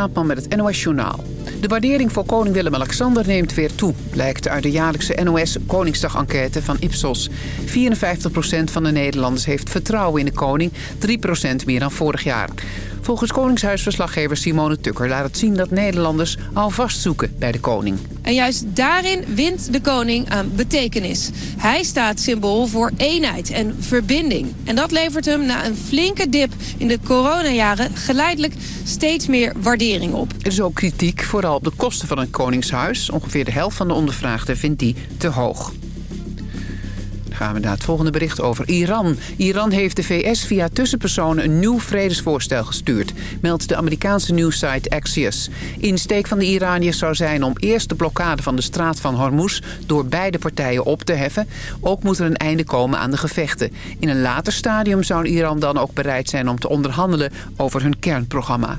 Straatman met het NOS Journaal. De waardering voor koning Willem-Alexander neemt weer toe... blijkt uit de jaarlijkse NOS Koningsdag-enquête van Ipsos. 54% van de Nederlanders heeft vertrouwen in de koning... 3% meer dan vorig jaar. Volgens Koningshuisverslaggever Simone Tukker laat het zien dat Nederlanders alvast zoeken bij de koning. En juist daarin wint de koning aan betekenis. Hij staat symbool voor eenheid en verbinding. En dat levert hem na een flinke dip in de coronajaren geleidelijk steeds meer waardering op. Er is ook kritiek, vooral op de kosten van een koningshuis. Ongeveer de helft van de ondervraagden vindt die te hoog gaan we het volgende bericht over Iran. Iran heeft de VS via tussenpersonen een nieuw vredesvoorstel gestuurd... meldt de Amerikaanse nieuwssite Axios. Insteek van de Iraniërs zou zijn om eerst de blokkade van de straat van Hormuz... door beide partijen op te heffen. Ook moet er een einde komen aan de gevechten. In een later stadium zou Iran dan ook bereid zijn om te onderhandelen over hun kernprogramma.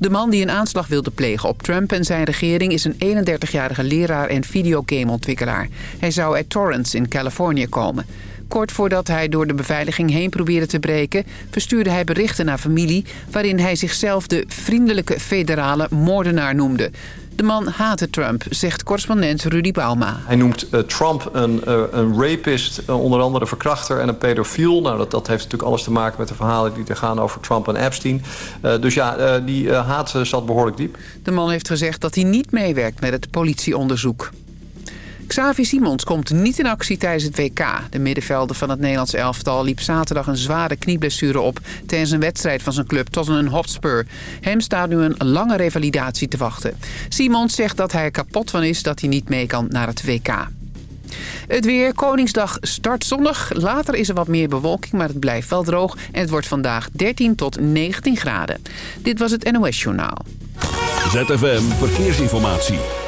De man die een aanslag wilde plegen op Trump en zijn regering... is een 31-jarige leraar en videogameontwikkelaar. Hij zou uit Torrance in Californië komen. Kort voordat hij door de beveiliging heen probeerde te breken... verstuurde hij berichten naar familie... waarin hij zichzelf de vriendelijke federale moordenaar noemde. De man haatte Trump, zegt correspondent Rudy Bauma. Hij noemt uh, Trump een, uh, een rapist, uh, onder andere verkrachter en een pedofiel. Nou, dat, dat heeft natuurlijk alles te maken met de verhalen die er gaan over Trump en Epstein. dus ja, die haat zat behoorlijk diep. De man heeft gezegd dat hij niet meewerkt met het politieonderzoek. Xavi Simons komt niet in actie tijdens het WK. De middenvelder van het Nederlands elftal liep zaterdag een zware knieblessure op... tijdens een wedstrijd van zijn club Tottenham Hotspur. Hem staat nu een lange revalidatie te wachten. Simons zegt dat hij er kapot van is dat hij niet mee kan naar het WK. Het weer, Koningsdag start zonnig. Later is er wat meer bewolking, maar het blijft wel droog. En het wordt vandaag 13 tot 19 graden. Dit was het NOS Journaal. ZFM Verkeersinformatie.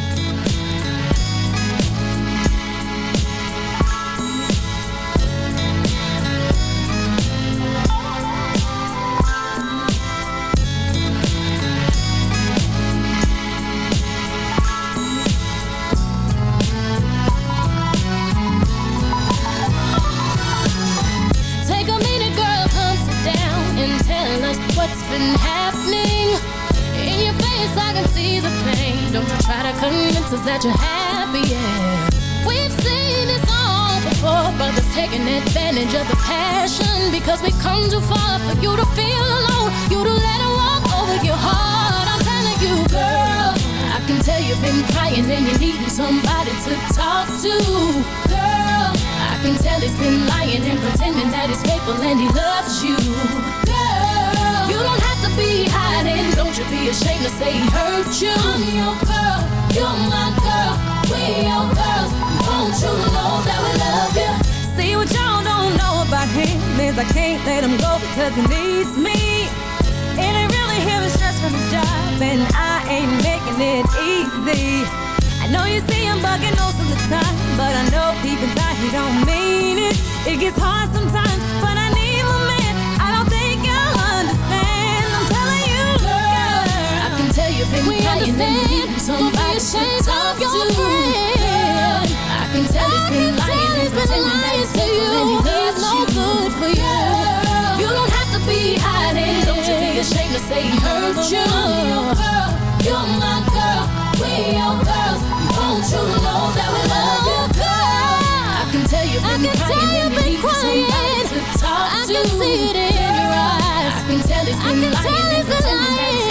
Come too far for you to feel alone, you to let it walk over your heart. I'm telling you, girl, I can tell you've been crying and you're needing somebody to talk to, girl. I can tell he's been lying and pretending that he's faithful and he loves you, girl. You don't have to be hiding, don't you be ashamed to say he hurt you. I'm your girl. You're my girl, we your girls. Won't you know that we love you? See what y'all about him is I can't let him go because he needs me. And I really hear the stress from his job, and I ain't making it easy. I know you see him bugging most of the time, but I know deep inside he don't mean it. It gets hard sometimes, but I need my man. I don't think you'll understand. I'm telling you, girl, I can tell you've been we crying understand somebody to talk to. Friend. I can tell he's been lying and pretending be ashamed to he hurt you. I'm your girl, you're my girl, we your girls. Won't you know that we love you, girl? I can tell you've been I can crying tell you've been crying. to talk I to. I can see it in your eyes. I can tell he's been lying and pretending that he's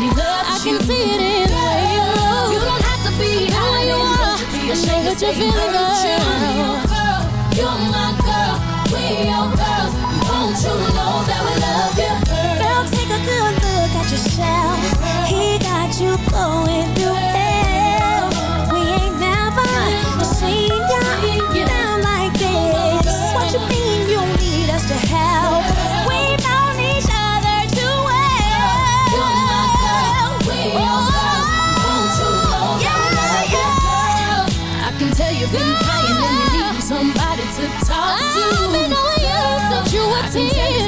he loves I you. I can see it in what you're feeling, girl. You're my girl, we your girls. Won't you know that we love you. Girl, take a good yourself. He got you going through hell. We ain't never seen you down like this. What you mean you need us to help? We've known each other too well. You're my girl, we're your girls. Won't you know that we love you, girl? I can tell you've been crying and you need somebody to talk to. I've been knowing you since you were ten.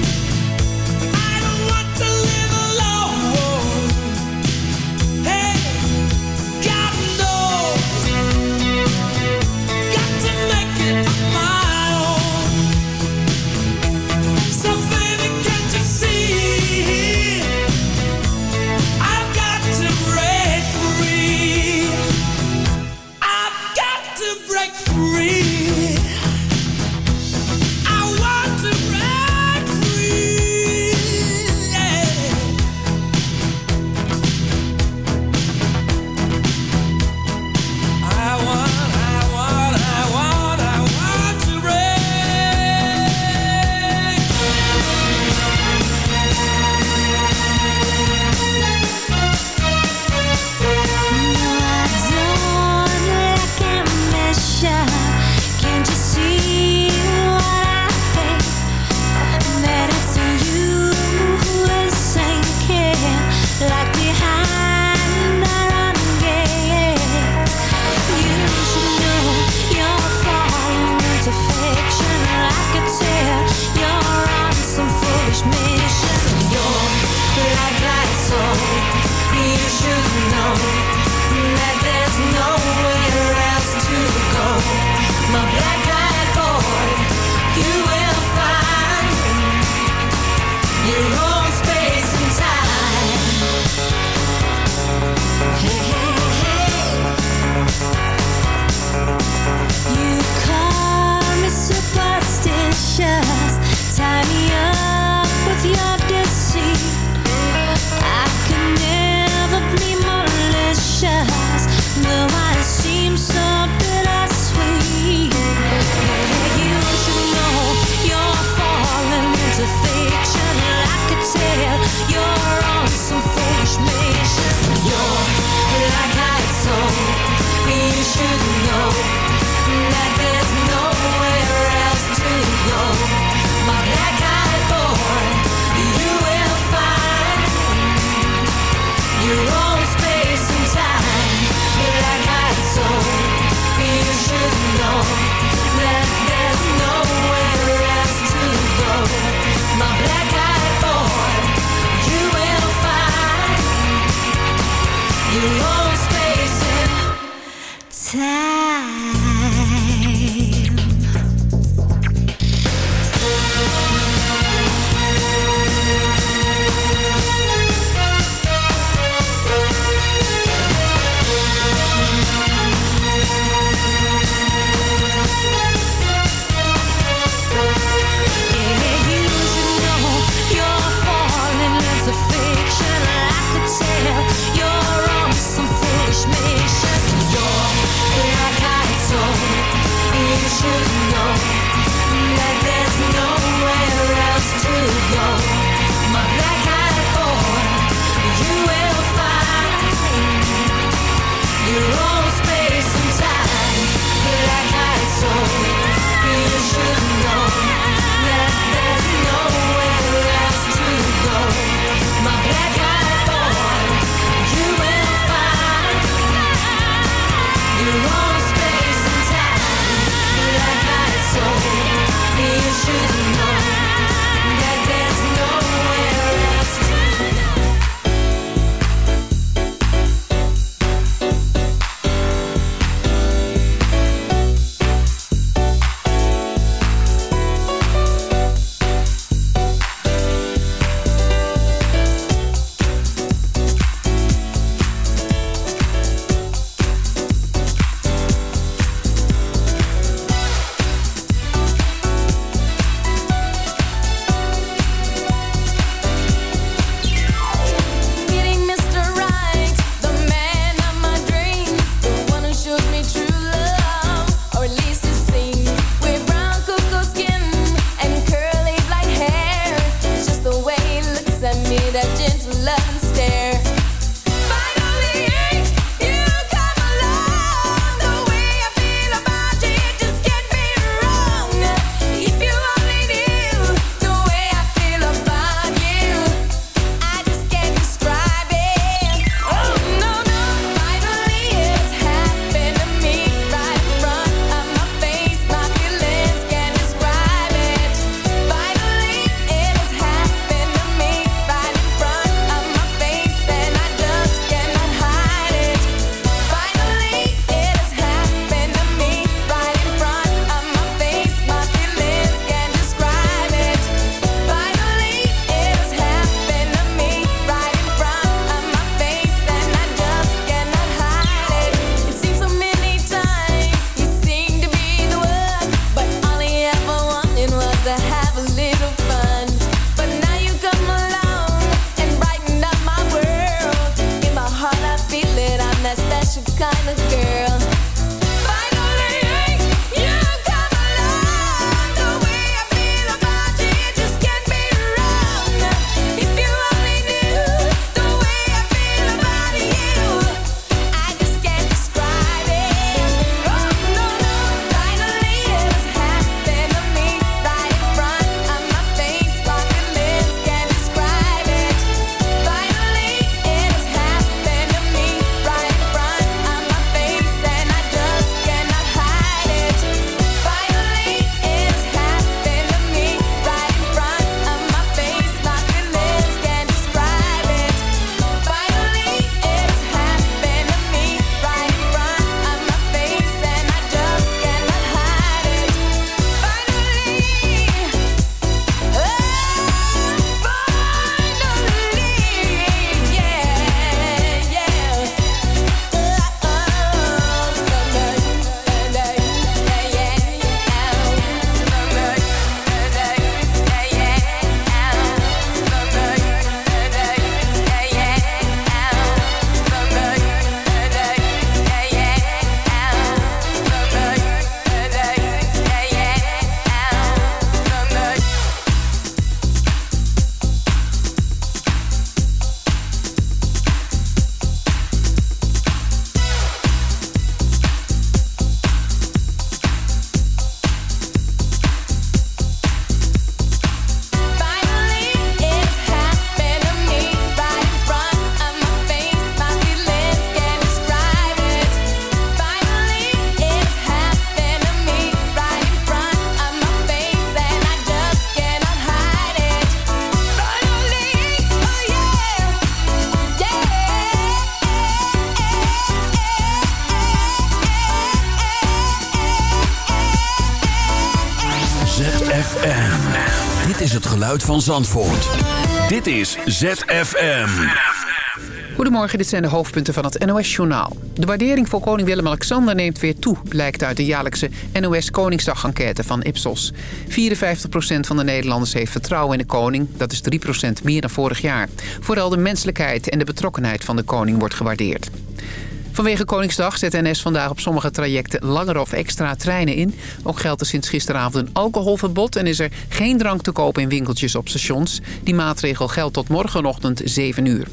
Van Zandvoort. Dit is ZFM. Goedemorgen, dit zijn de hoofdpunten van het NOS-journaal. De waardering voor koning Willem-Alexander neemt weer toe... blijkt uit de jaarlijkse NOS-Koningsdag-enquête van Ipsos. 54% van de Nederlanders heeft vertrouwen in de koning. Dat is 3% meer dan vorig jaar. Vooral de menselijkheid en de betrokkenheid van de koning wordt gewaardeerd. Vanwege Koningsdag zet NS vandaag op sommige trajecten langer of extra treinen in. Ook geldt er sinds gisteravond een alcoholverbod en is er geen drank te kopen in winkeltjes op stations. Die maatregel geldt tot morgenochtend 7 uur.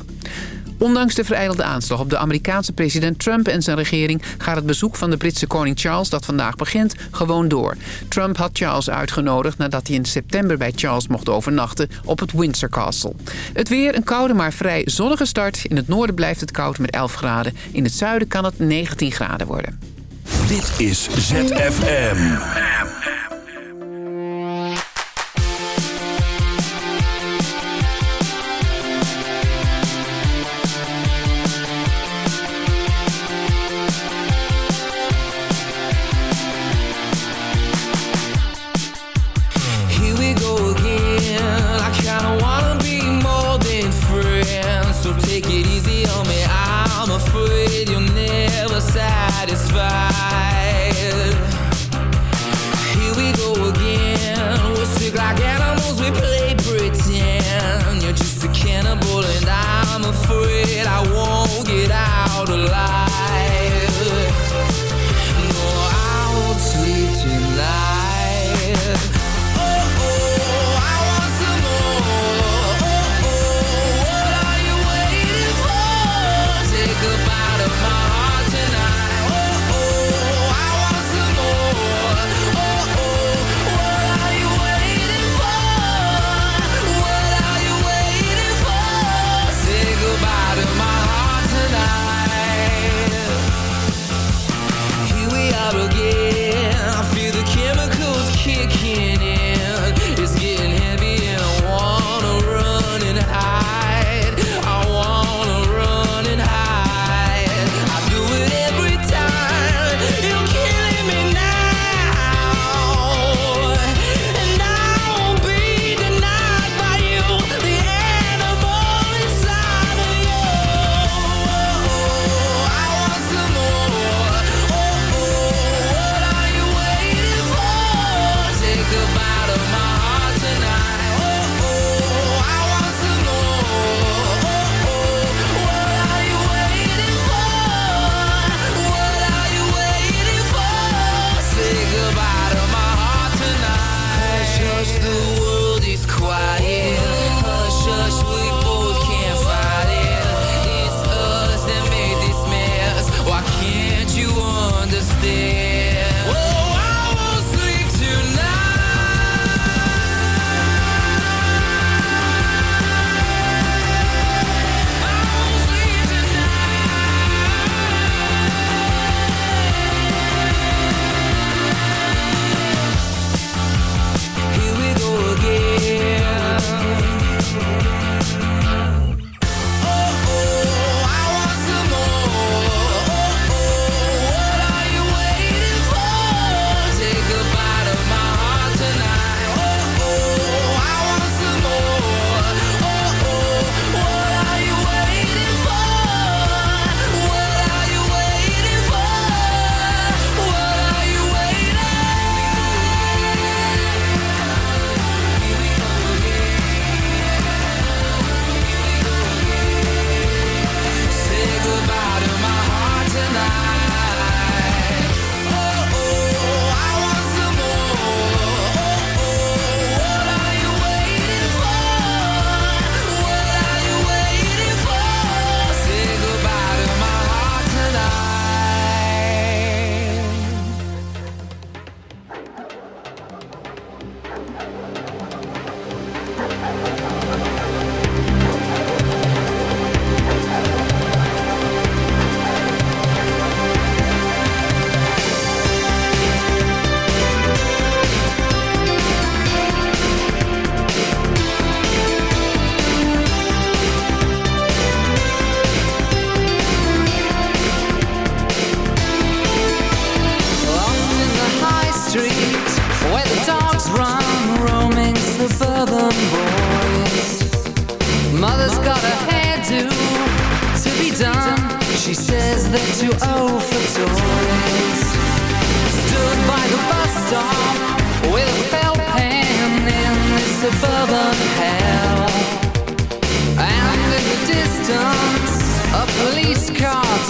Ondanks de vereidelde aanslag op de Amerikaanse president Trump en zijn regering... gaat het bezoek van de Britse koning Charles dat vandaag begint gewoon door. Trump had Charles uitgenodigd nadat hij in september bij Charles mocht overnachten op het Windsor Castle. Het weer een koude maar vrij zonnige start. In het noorden blijft het koud met 11 graden. In het zuiden kan het 19 graden worden. Dit is ZFM. Satisfied.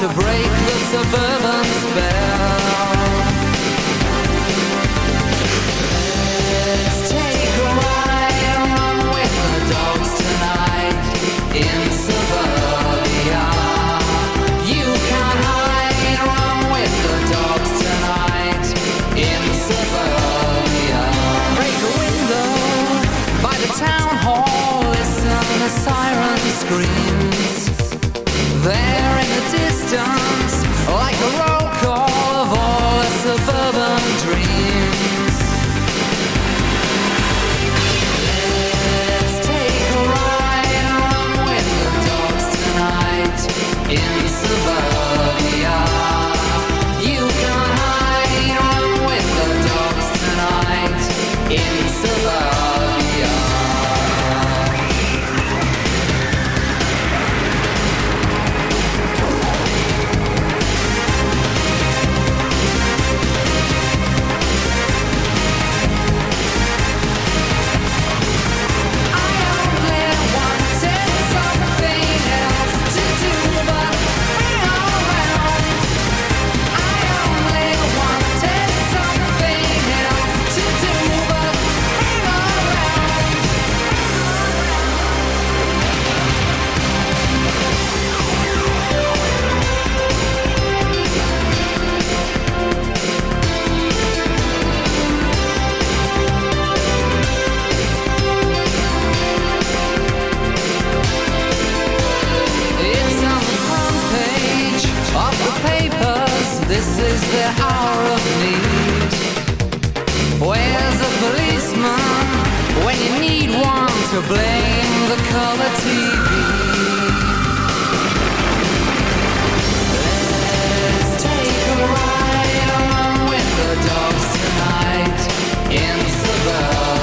to break the suburban spell. off the papers. This is the hour of need. Where's the policeman when you need one to blame the color TV? Let's take a ride along with the dogs tonight in suburb.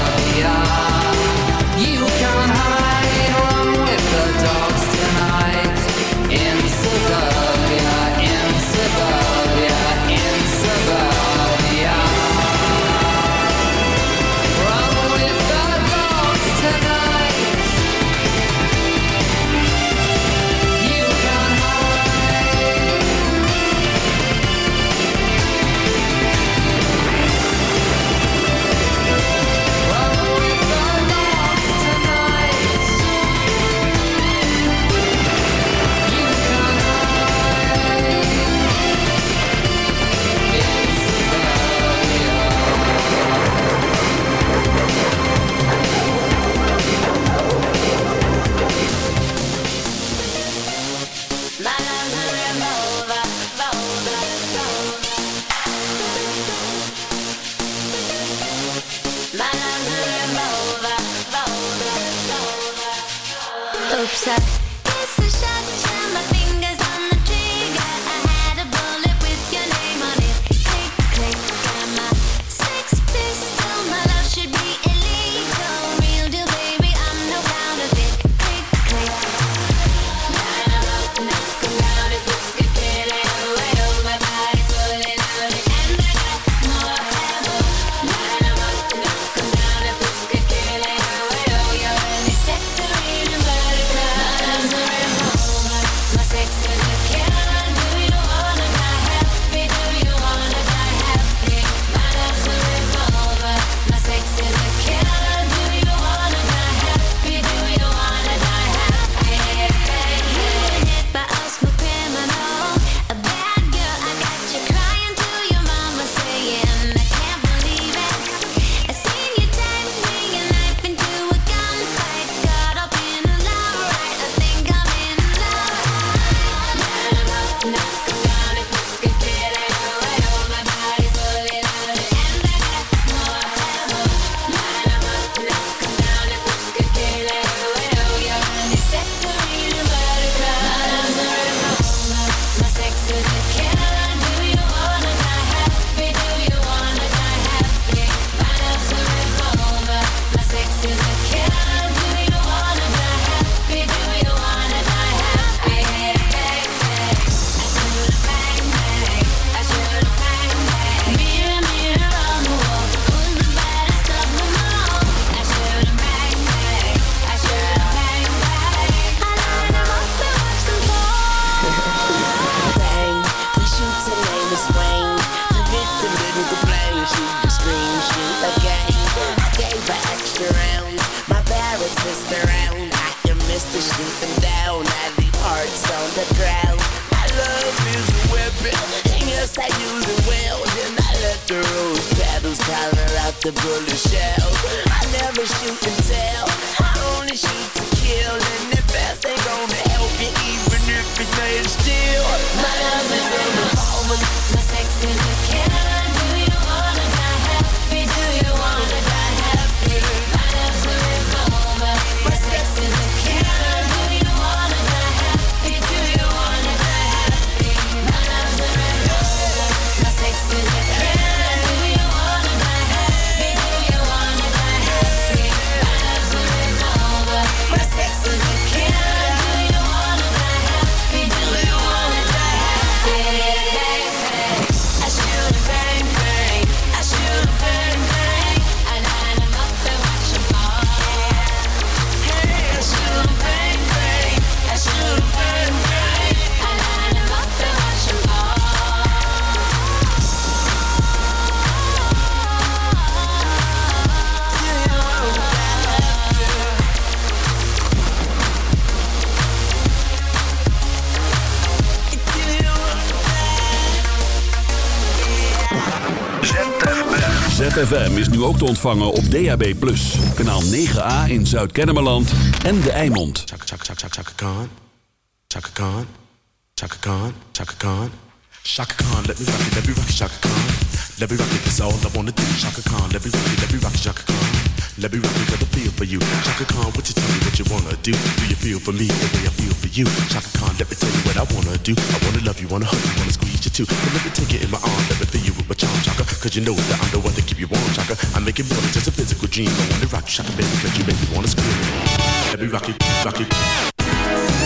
Ook te ontvangen op DAB+. Kanaal 9A in Zuid-Kennemerland en De Eimond. Let me do. For you. What you what you do? Feel for me the way I feel for you? Chaka Khan, let me tell you what I wanna do. I wanna love you, wanna hug you, you too. But let me take it in my arms, let me feel you with my charm, Chaka. Cause you know that I'm the one to keep you warm, Chaka. I make it more than just a physical dream. I wanna rock you, Chaka, baby, cause you make me wanna scream. Let me rock it, rock it.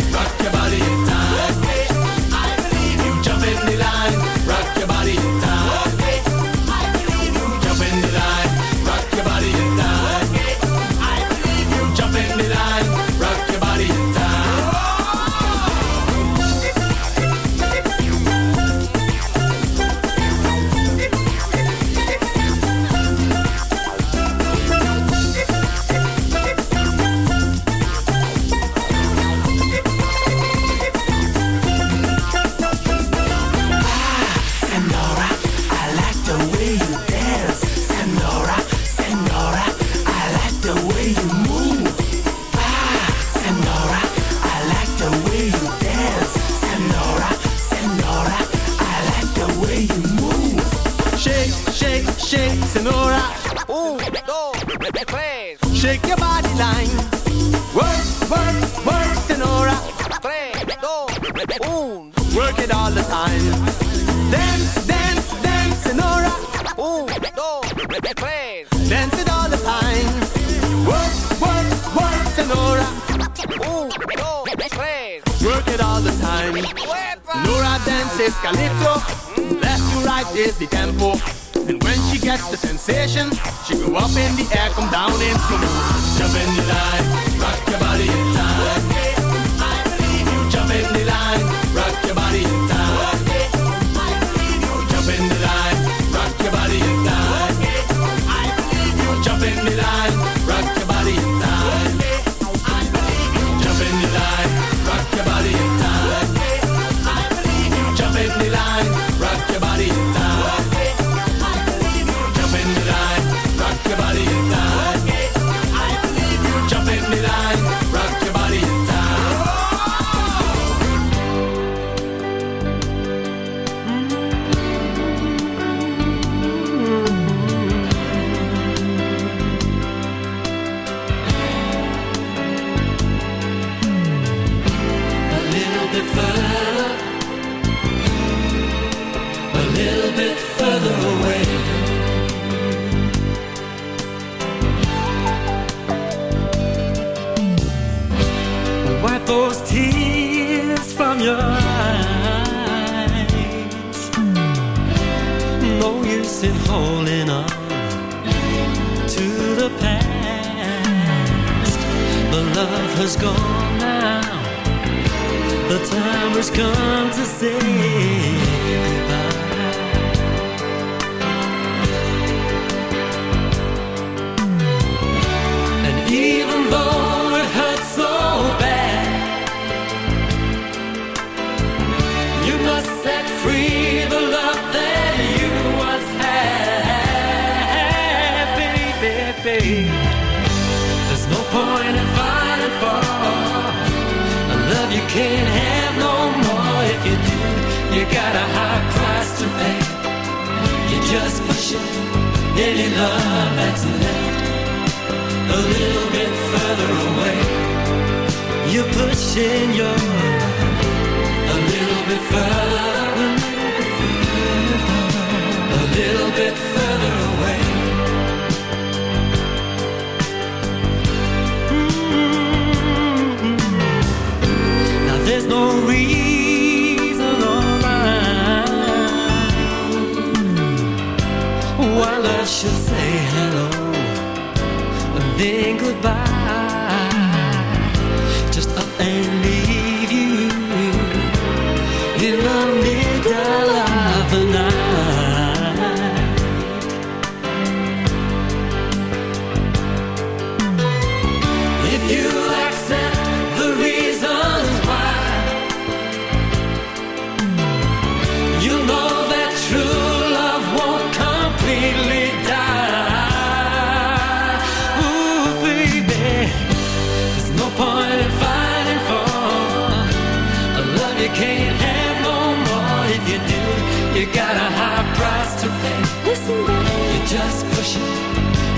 is calypso. Left to right is the tempo. And when she gets the sensation, she go up in the air, come down in slow. Jump in the line, rock your body. just pushing Any love that's left A little bit further away. You're pushing your then goodbye.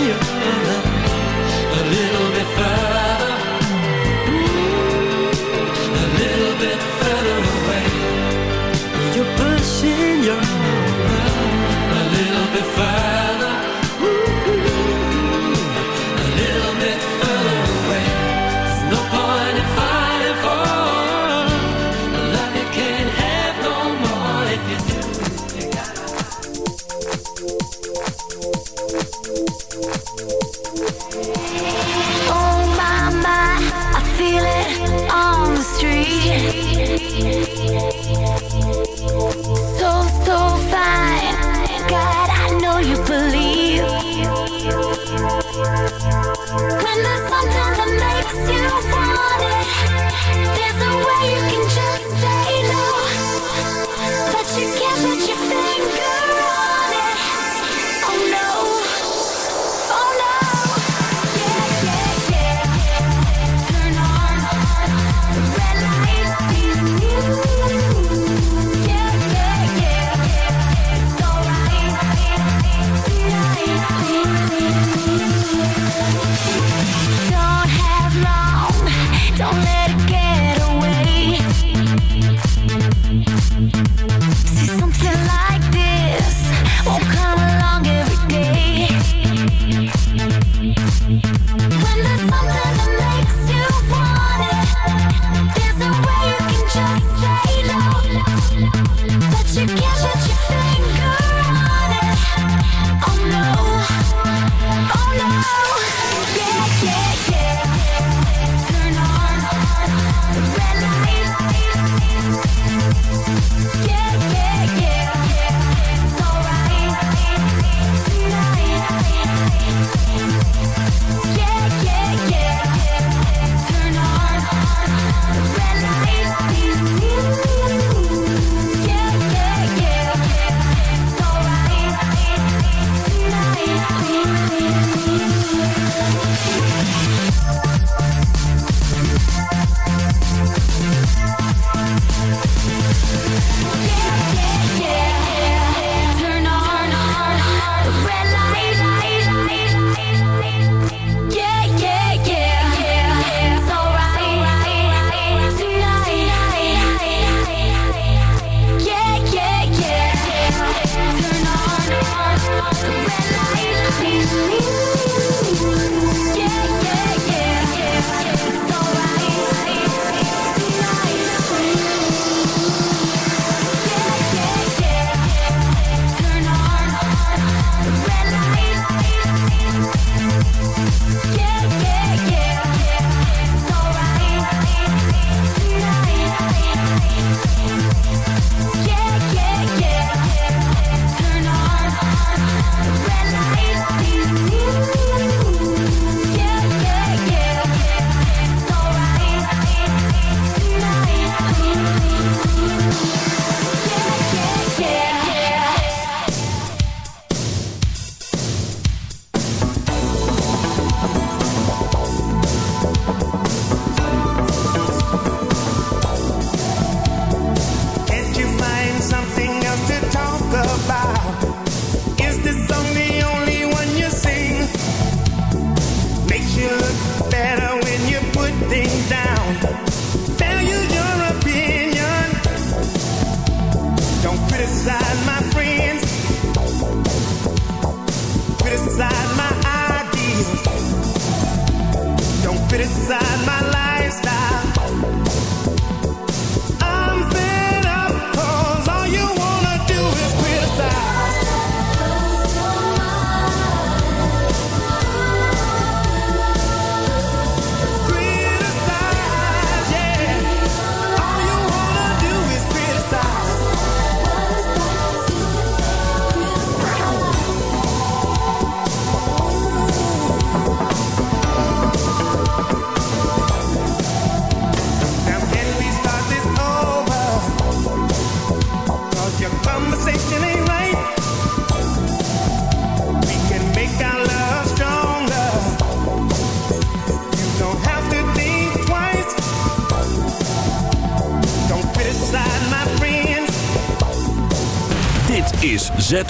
Maria.